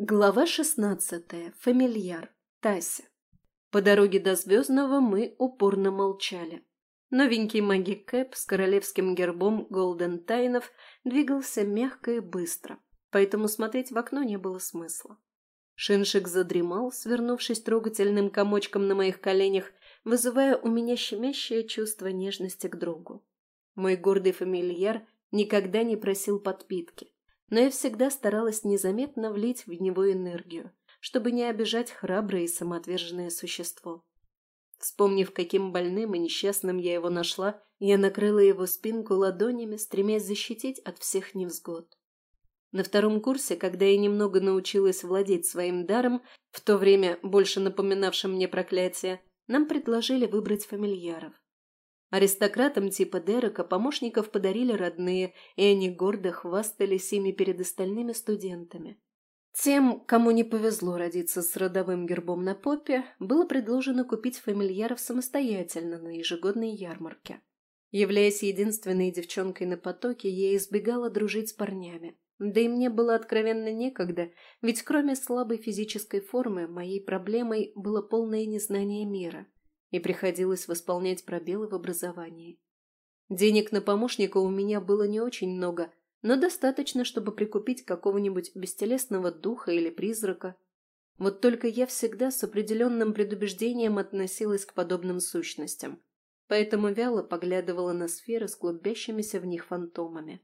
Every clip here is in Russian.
Глава шестнадцатая. Фамильяр. Тася. По дороге до Звездного мы упорно молчали. Новенький магик Кэп с королевским гербом Голден Тайнов двигался мягко и быстро, поэтому смотреть в окно не было смысла. Шиншик задремал, свернувшись трогательным комочком на моих коленях, вызывая у меня щемящее чувство нежности к другу. Мой гордый фамильяр никогда не просил подпитки, но я всегда старалась незаметно влить в него энергию, чтобы не обижать храброе и самоотверженное существо. Вспомнив, каким больным и несчастным я его нашла, я накрыла его спинку ладонями, стремясь защитить от всех невзгод. На втором курсе, когда я немного научилась владеть своим даром, в то время больше напоминавшим мне проклятие, нам предложили выбрать фамильяров. Аристократам типа Дерека помощников подарили родные, и они гордо хвастались ими перед остальными студентами. Тем, кому не повезло родиться с родовым гербом на попе, было предложено купить фамильяров самостоятельно на ежегодной ярмарке. Являясь единственной девчонкой на потоке, я избегала дружить с парнями. Да и мне было откровенно некогда, ведь кроме слабой физической формы, моей проблемой было полное незнание мира – и приходилось восполнять пробелы в образовании. Денег на помощника у меня было не очень много, но достаточно, чтобы прикупить какого-нибудь бестелесного духа или призрака. Вот только я всегда с определенным предубеждением относилась к подобным сущностям, поэтому вяло поглядывала на сферы с клубящимися в них фантомами.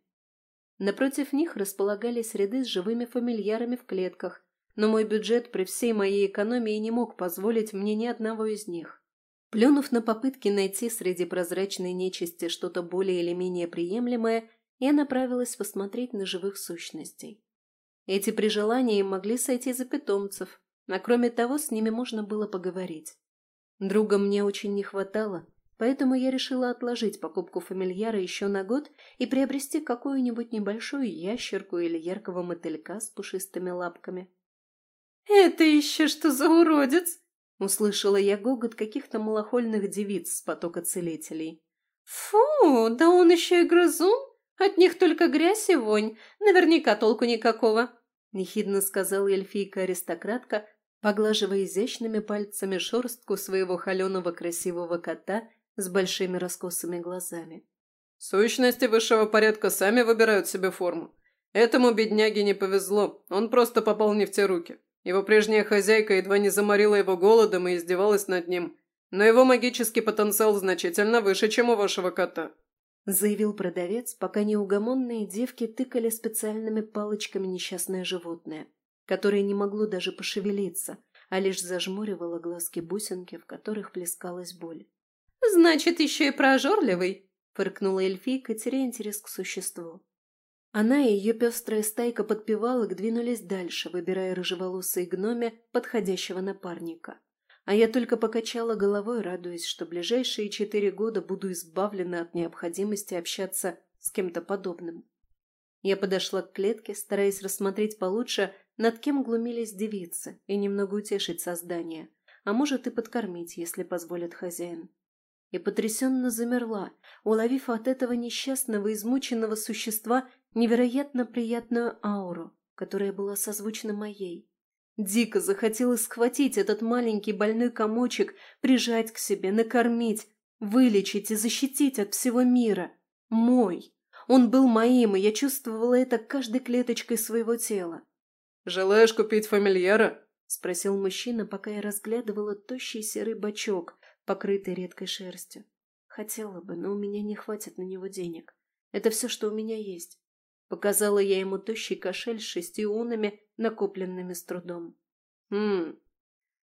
Напротив них располагались ряды с живыми фамильярами в клетках, но мой бюджет при всей моей экономии не мог позволить мне ни одного из них. Плюнув на попытки найти среди прозрачной нечисти что-то более или менее приемлемое, я направилась посмотреть на живых сущностей. Эти при желании могли сойти за питомцев, а кроме того, с ними можно было поговорить. Друга мне очень не хватало, поэтому я решила отложить покупку фамильяра еще на год и приобрести какую-нибудь небольшую ящерку или яркого мотылька с пушистыми лапками. «Это еще что за уродец?» Услышала я гогот каких-то малохольных девиц с потока целителей. «Фу, да он еще и грызун! От них только грязь и вонь, наверняка толку никакого!» Нехидно сказала эльфийка-аристократка, поглаживая изящными пальцами шерстку своего холеного красивого кота с большими раскосыми глазами. «Сущности высшего порядка сами выбирают себе форму. Этому бедняге не повезло, он просто попал не в те руки. Его прежняя хозяйка едва не заморила его голодом и издевалась над ним, но его магический потенциал значительно выше, чем у вашего кота», — заявил продавец, пока неугомонные девки тыкали специальными палочками несчастное животное, которое не могло даже пошевелиться, а лишь зажмуривало глазки-бусинки, в которых плескалась боль. «Значит, еще и прожорливый», — фыркнула эльфийка, теряя интерес к существу. Она и ее пестрая стайка подпевалок двинулись дальше, выбирая рыжеволосые гноме подходящего напарника. А я только покачала головой, радуясь, что ближайшие четыре года буду избавлена от необходимости общаться с кем-то подобным. Я подошла к клетке, стараясь рассмотреть получше, над кем глумились девицы, и немного утешить создание, а может и подкормить, если позволит хозяин. И потрясенно замерла, уловив от этого несчастного, измученного существа невероятно приятную ауру, которая была созвучна моей. Дико захотелось схватить этот маленький больной комочек, прижать к себе, накормить, вылечить и защитить от всего мира. Мой. Он был моим, и я чувствовала это каждой клеточкой своего тела. «Желаешь купить фамильяра?» – спросил мужчина, пока я разглядывала тощий серый бачок, покрытый редкой шерстью. Хотела бы, но у меня не хватит на него денег. Это все, что у меня есть. Показала я ему тощий кошель с шестью унами, накопленными с трудом. «Хм,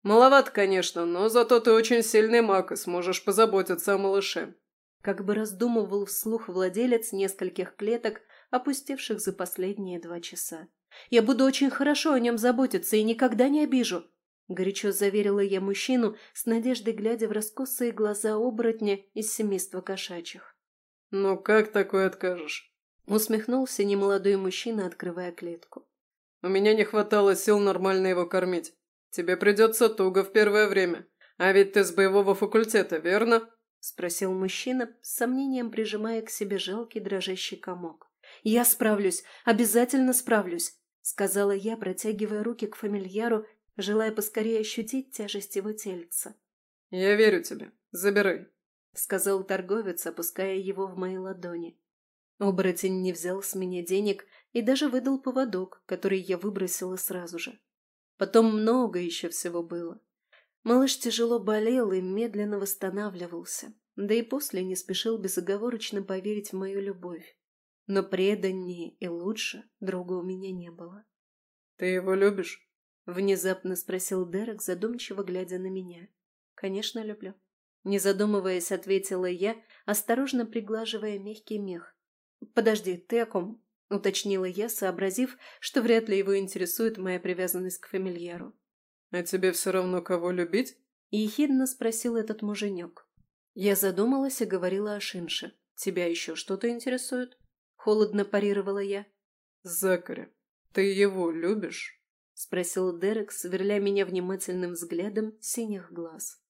маловато, конечно, но зато ты очень сильный маг и сможешь позаботиться о малыше». Как бы раздумывал вслух владелец нескольких клеток, опустевших за последние два часа. «Я буду очень хорошо о нем заботиться и никогда не обижу», — горячо заверила я мужчину, с надеждой глядя в раскосые глаза оборотня из семейства кошачьих. «Ну как такое откажешь?» Усмехнулся немолодой мужчина, открывая клетку. «У меня не хватало сил нормально его кормить. Тебе придется туго в первое время. А ведь ты с боевого факультета, верно?» Спросил мужчина, с сомнением прижимая к себе жалкий дрожащий комок. «Я справлюсь, обязательно справлюсь!» сказала я, протягивая руки к фамильяру, желая поскорее ощутить тяжесть его тельца. «Я верю тебе. Забирай», — сказал торговец, опуская его в мои ладони. Оборотень не взял с меня денег и даже выдал поводок, который я выбросила сразу же. Потом много еще всего было. Малыш тяжело болел и медленно восстанавливался, да и после не спешил безоговорочно поверить в мою любовь. Но преданнее и лучше друга у меня не было. «Ты его любишь?» — внезапно спросил Дерек, задумчиво глядя на меня. «Конечно, люблю». Не задумываясь, ответила я, осторожно приглаживая мягкий мех. «Подожди, ты о ком?» — уточнила я, сообразив, что вряд ли его интересует моя привязанность к фамильяру. «А тебе все равно кого любить?» — ехидно спросил этот муженек. Я задумалась и говорила о Шинше. «Тебя еще что-то интересует?» — холодно парировала я. «Закаря, ты его любишь?» — спросил Дерек, сверля меня внимательным взглядом синих глаз.